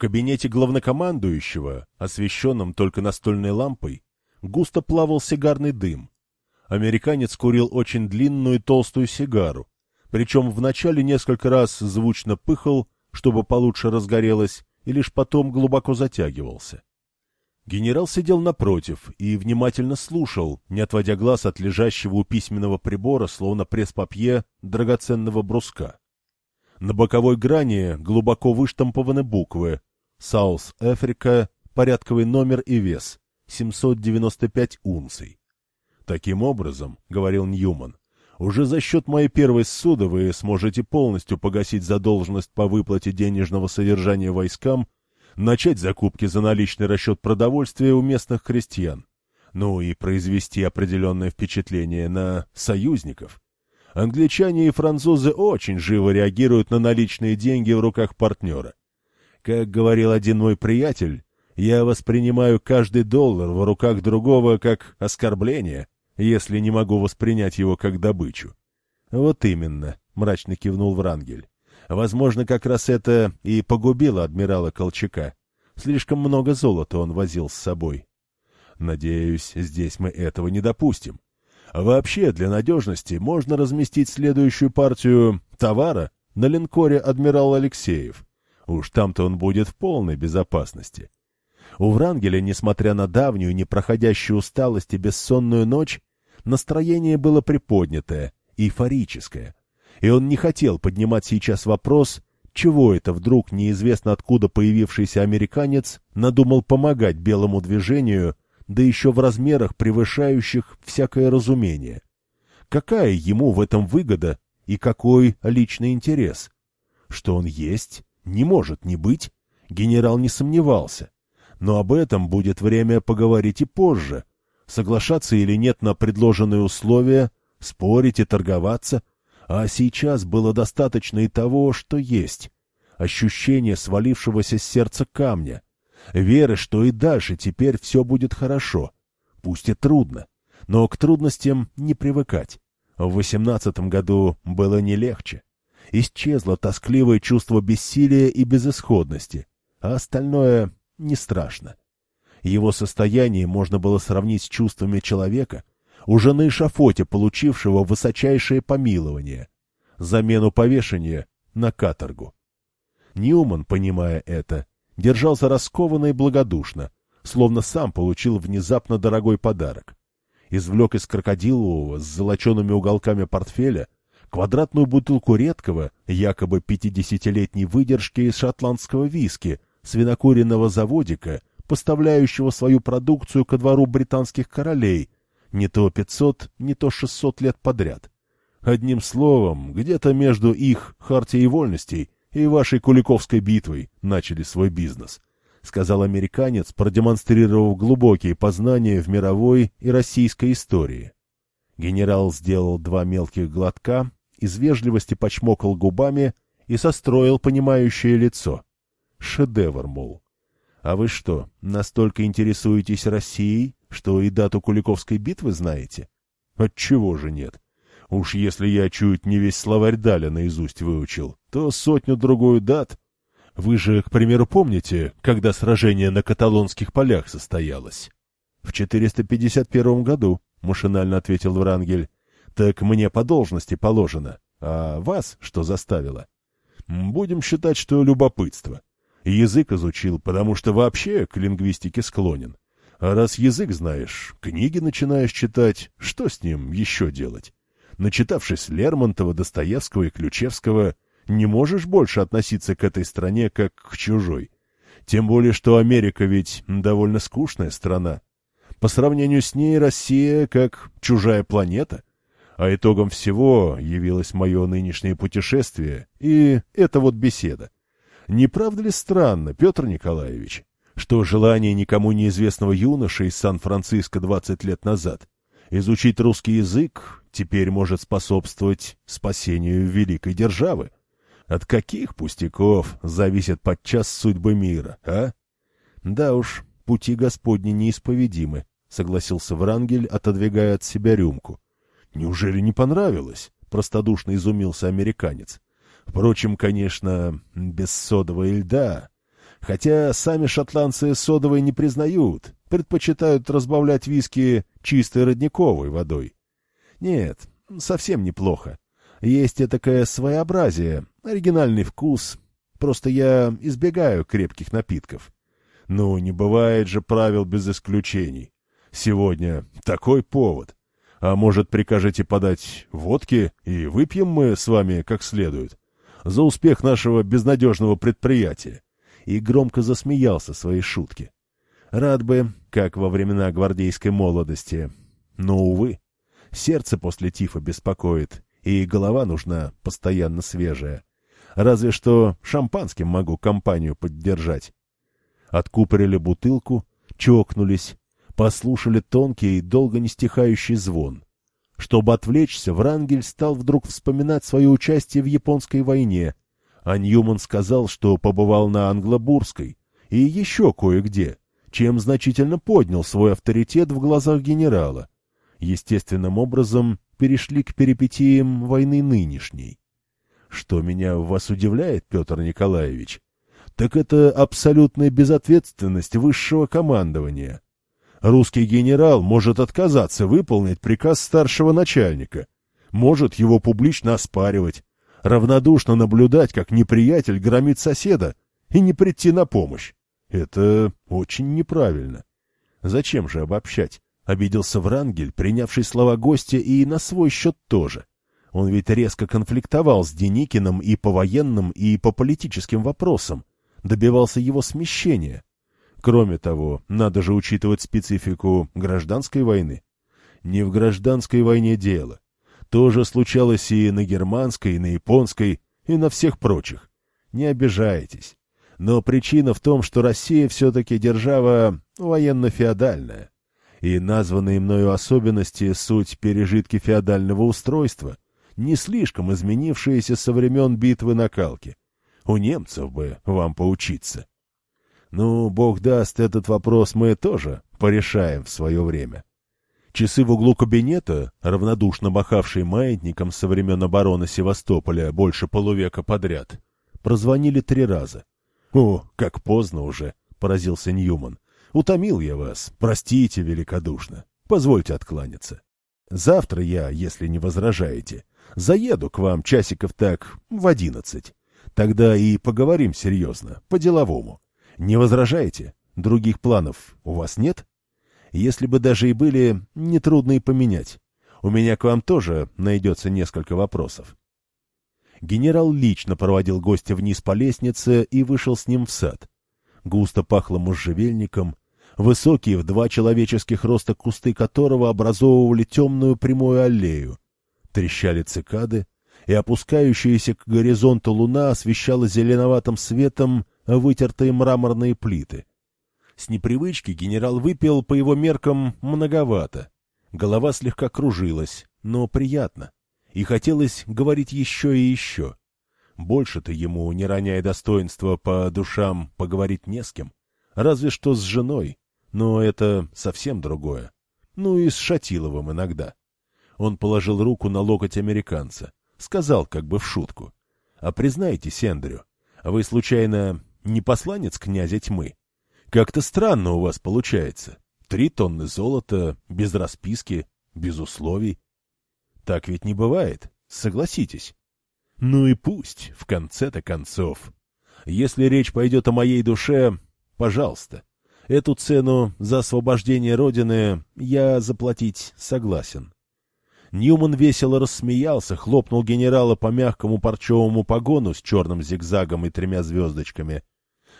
кабинете главнокомандующего, освещенном только настольной лампой, густо плавал сигарный дым. Американец курил очень длинную и толстую сигару, причем вначале несколько раз звучно пыхал, чтобы получше разгорелось, и лишь потом глубоко затягивался. Генерал сидел напротив и внимательно слушал, не отводя глаз от лежащего у письменного прибора, словно пресс-папье, драгоценного бруска. На боковой грани глубоко выштампованы буквы «Саус Африка», порядковый номер и вес — 795 унций. «Таким образом, — говорил Ньюман, — уже за счет моей первой ссуды вы сможете полностью погасить задолженность по выплате денежного содержания войскам — начать закупки за наличный расчет продовольствия у местных крестьян, ну и произвести определенное впечатление на союзников. Англичане и французы очень живо реагируют на наличные деньги в руках партнера. Как говорил один мой приятель, я воспринимаю каждый доллар в руках другого как оскорбление, если не могу воспринять его как добычу. — Вот именно, — мрачно кивнул Врангель. Возможно, как раз это и погубило адмирала Колчака. Слишком много золота он возил с собой. Надеюсь, здесь мы этого не допустим. Вообще, для надежности можно разместить следующую партию товара на линкоре «Адмирал Алексеев». Уж там-то он будет в полной безопасности. У Врангеля, несмотря на давнюю, непроходящую усталость и бессонную ночь, настроение было приподнятое, эйфорическое и он не хотел поднимать сейчас вопрос, чего это вдруг неизвестно откуда появившийся американец надумал помогать белому движению, да еще в размерах, превышающих всякое разумение. Какая ему в этом выгода и какой личный интерес? Что он есть, не может не быть, генерал не сомневался. Но об этом будет время поговорить и позже. Соглашаться или нет на предложенные условия, спорить и торговаться, а сейчас было достаточно и того, что есть. Ощущение свалившегося с сердца камня. Веры, что и дальше теперь все будет хорошо. Пусть и трудно, но к трудностям не привыкать. В восемнадцатом году было не легче. Исчезло тоскливое чувство бессилия и безысходности, а остальное не страшно. Его состояние можно было сравнить с чувствами человека, уже на эшафоте получившего высочайшее помилование, замену повешения на каторгу. Ньюман, понимая это, держался раскованно и благодушно, словно сам получил внезапно дорогой подарок. Извлек из крокодилового с золочеными уголками портфеля квадратную бутылку редкого, якобы пятидесятилетней выдержки из шотландского виски, свинокуренного заводика, поставляющего свою продукцию ко двору британских королей, не то пятьсот, не то шестьсот лет подряд. Одним словом, где-то между их хартией вольностей и вашей Куликовской битвой начали свой бизнес, — сказал американец, продемонстрировав глубокие познания в мировой и российской истории. Генерал сделал два мелких глотка, из вежливости почмокал губами и состроил понимающее лицо. Шедевр, мол. А вы что, настолько интересуетесь Россией, что и дату Куликовской битвы знаете? Отчего же нет? Уж если я чуть не весь словарь Даля наизусть выучил, то сотню-другую дат. Вы же, к примеру, помните, когда сражение на каталонских полях состоялось? — В 451 году, — машинально ответил Врангель. — Так мне по должности положено. А вас что заставило? — Будем считать, что любопытство. Язык изучил, потому что вообще к лингвистике склонен. А раз язык знаешь, книги начинаешь читать, что с ним еще делать? Начитавшись Лермонтова, Достоевского и Ключевского, не можешь больше относиться к этой стране как к чужой. Тем более, что Америка ведь довольно скучная страна. По сравнению с ней Россия как чужая планета. А итогом всего явилось мое нынешнее путешествие и эта вот беседа. Не правда ли странно, Петр Николаевич? что желание никому неизвестного юноши из Сан-Франциско 20 лет назад изучить русский язык теперь может способствовать спасению великой державы. От каких пустяков зависит подчас судьбы мира, а? Да уж, пути Господни неисповедимы, согласился Врангель, отодвигая от себя рюмку. Неужели не понравилось? Простодушно изумился американец. Впрочем, конечно, без содового льда Хотя сами шотландцы содовой не признают, предпочитают разбавлять виски чистой родниковой водой. Нет, совсем неплохо. Есть такое своеобразие, оригинальный вкус. Просто я избегаю крепких напитков. Ну, не бывает же правил без исключений. Сегодня такой повод. А может, прикажете подать водки, и выпьем мы с вами как следует? За успех нашего безнадежного предприятия. И громко засмеялся своей шутки. Рад бы, как во времена гвардейской молодости. Но, увы, сердце после тифа беспокоит, и голова нужна постоянно свежая. Разве что шампанским могу компанию поддержать. Откупорили бутылку, чокнулись, послушали тонкий и долго не стихающий звон. Чтобы отвлечься, Врангель стал вдруг вспоминать свое участие в японской войне, а Ньюман сказал, что побывал на Англобурской и еще кое-где, чем значительно поднял свой авторитет в глазах генерала. Естественным образом перешли к перипетиям войны нынешней. Что меня в вас удивляет, Петр Николаевич, так это абсолютная безответственность высшего командования. Русский генерал может отказаться выполнить приказ старшего начальника, может его публично оспаривать, равнодушно наблюдать, как неприятель громит соседа, и не прийти на помощь. Это очень неправильно. Зачем же обобщать? Обиделся Врангель, принявший слова гостя и на свой счет тоже. Он ведь резко конфликтовал с Деникиным и по военным, и по политическим вопросам, добивался его смещения. Кроме того, надо же учитывать специфику гражданской войны. Не в гражданской войне дело. То же случалось и на германской, и на японской, и на всех прочих. Не обижайтесь. Но причина в том, что Россия все-таки держава военно-феодальная и названные мною особенности — суть пережитки феодального устройства, не слишком изменившиеся со времен битвы на Калке. У немцев бы вам поучиться. Ну, бог даст, этот вопрос мы тоже порешаем в свое время. Часы в углу кабинета, равнодушно махавшие маятником со времен обороны Севастополя больше полувека подряд, прозвонили три раза. — О, как поздно уже! — поразился Ньюман. Утомил я вас, простите великодушно. Позвольте откланяться. Завтра я, если не возражаете, заеду к вам часиков так в одиннадцать. Тогда и поговорим серьезно, по-деловому. Не возражаете? Других планов у вас нет? Если бы даже и были, нетрудно и поменять. У меня к вам тоже найдется несколько вопросов. Генерал лично проводил гостя вниз по лестнице и вышел с ним в сад. Густо пахло можжевельником, высокие в два человеческих роста кусты которого образовывали темную прямую аллею. Трещали цикады, и опускающаяся к горизонту луна освещала зеленоватым светом вытертые мраморные плиты. С непривычки генерал выпил по его меркам многовато. Голова слегка кружилась, но приятно. И хотелось говорить еще и еще. Больше-то ему, не роняя достоинства по душам, поговорить не с кем. Разве что с женой, но это совсем другое. Ну и с Шатиловым иногда. Он положил руку на локоть американца. Сказал как бы в шутку. — А признайтесь, Эндрю, вы, случайно, не посланец князя тьмы? Как-то странно у вас получается. Три тонны золота, без расписки, без условий. Так ведь не бывает, согласитесь. Ну и пусть, в конце-то концов. Если речь пойдет о моей душе, пожалуйста. Эту цену за освобождение Родины я заплатить согласен. Ньюман весело рассмеялся, хлопнул генерала по мягкому парчевому погону с черным зигзагом и тремя звездочками.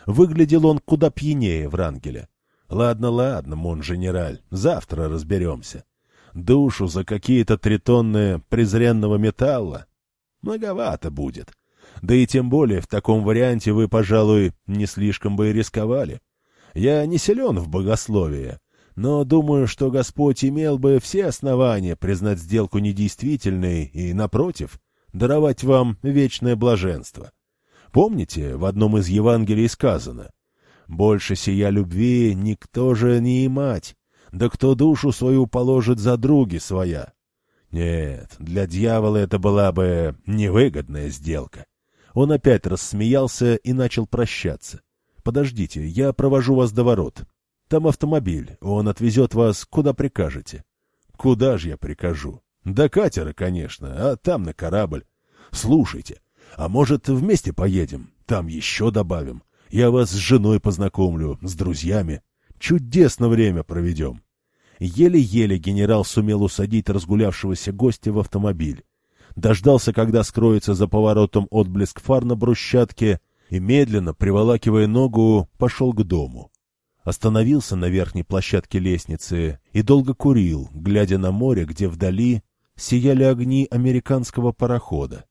Выглядел он куда пьянее Врангеля. Ладно, ладно, мон-генераль, завтра разберемся. Душу за какие-то три тонны презренного металла многовато будет. Да и тем более в таком варианте вы, пожалуй, не слишком бы и рисковали. Я не силен в богословии, но думаю, что Господь имел бы все основания признать сделку недействительной и, напротив, даровать вам вечное блаженство. Помните, в одном из Евангелий сказано «Больше сия любви никто же не имать, да кто душу свою положит за други своя». Нет, для дьявола это была бы невыгодная сделка. Он опять рассмеялся и начал прощаться. Подождите, я провожу вас до ворот. Там автомобиль, он отвезет вас куда прикажете. Куда же я прикажу? До катера, конечно, а там на корабль. Слушайте, а может, вместе поедем? Там еще добавим. Я вас с женой познакомлю, с друзьями. Чудесно время проведем. Еле-еле генерал сумел усадить разгулявшегося гостя в автомобиль. Дождался, когда скроется за поворотом отблеск фар на брусчатке, и медленно, приволакивая ногу, пошел к дому. Остановился на верхней площадке лестницы и долго курил, глядя на море, где вдали сияли огни американского парохода.